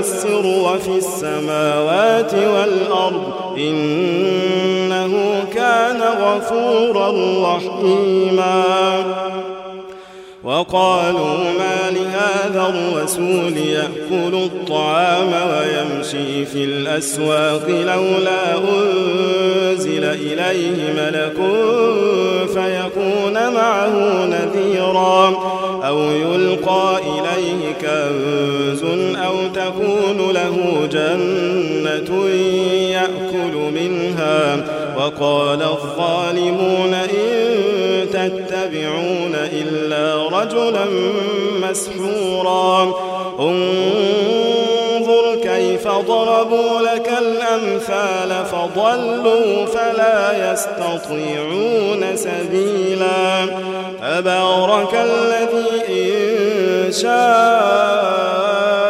السر في السماوات والأرض إنه كان غفورا رحيما. وقالوا ما لهذا الرسول يأكل الطعام ويمشي في الأسواق لولا أنزل إليه ملك فيكون معه نذيرا أو يلقى إليه كنز تكون له جنة يأكل منها. وقال الظالمون إن تتبعون إلا رجلا مسحورا. انظر كيف ضربوا لك الأمثال فضلوا فلا يستطيعون سبيلا. تبارك الذي إن شاء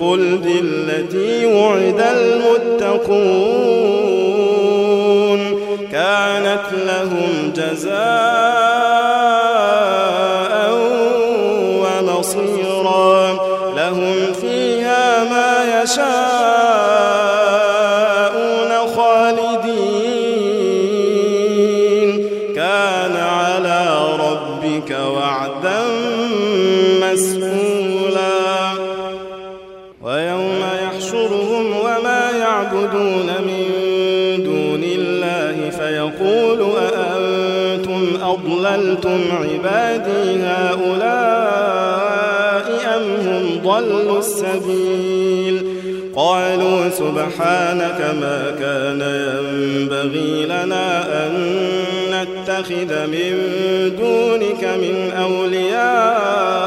الخلد التي وعد المتقون كانت لهم جزاء ضلوا السبيل. قالوا سبحانك ما كان ينبغي لنا أن نتخذ من دونك من أولياء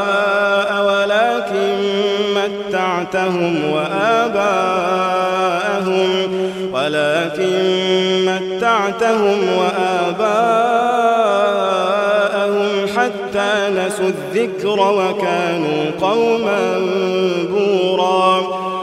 ولكن متعتهم وآباءهم ولكن متعتهم وآباءهم الذكر وكانوا قوما بورا.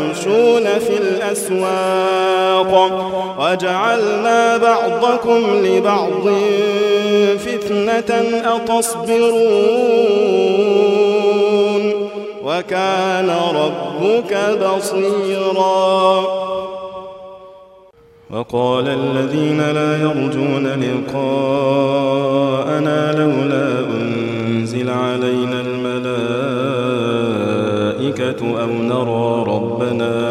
الأسواق. وجعلنا بعضكم لبعض فتنة أتصبرون. وكان ربك بصيرا. وقال الذين لا يرجون لقاءنا لولا أنزل علينا الملائكة أو نرى ربنا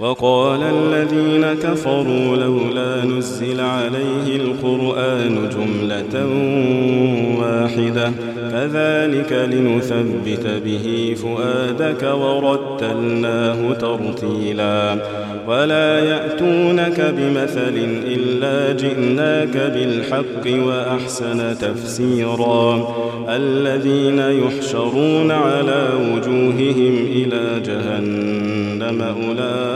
وقال الذين كفروا لولا نزل عليه القرآن جملة واحدة كذلك لنثبت به فؤادك ورتلناه ترتيلا. ولا يأتونك بمثل إلا جئناك بالحق وأحسن تفسيرا. الذين يحشرون على وجوههم إلى جهنم أولئك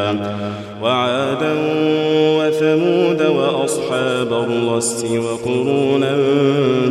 وثمود وأصحاب الرس وقرونا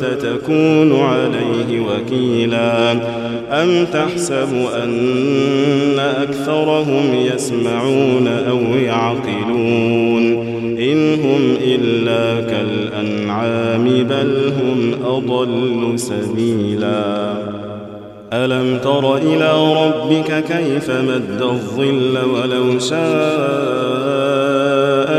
تكون عليه وكيلا. أم تحسب أن أكثرهم يسمعون أو يعقلون؟ إن هم إلا كالأنعام بل هم أضل سبيلا. ألم تر إلى ربك كيف مد الظل ولو شاء